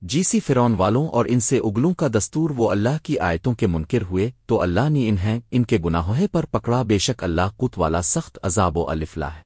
جیسی فرون والوں اور ان سے اگلوں کا دستور وہ اللہ کی آیتوں کے منکر ہوئے، تو اللہ نے انہیں ان کے گناہوں پر پکڑا، بے شک اللہ کت والا سخت عذاب و الفلا ہے۔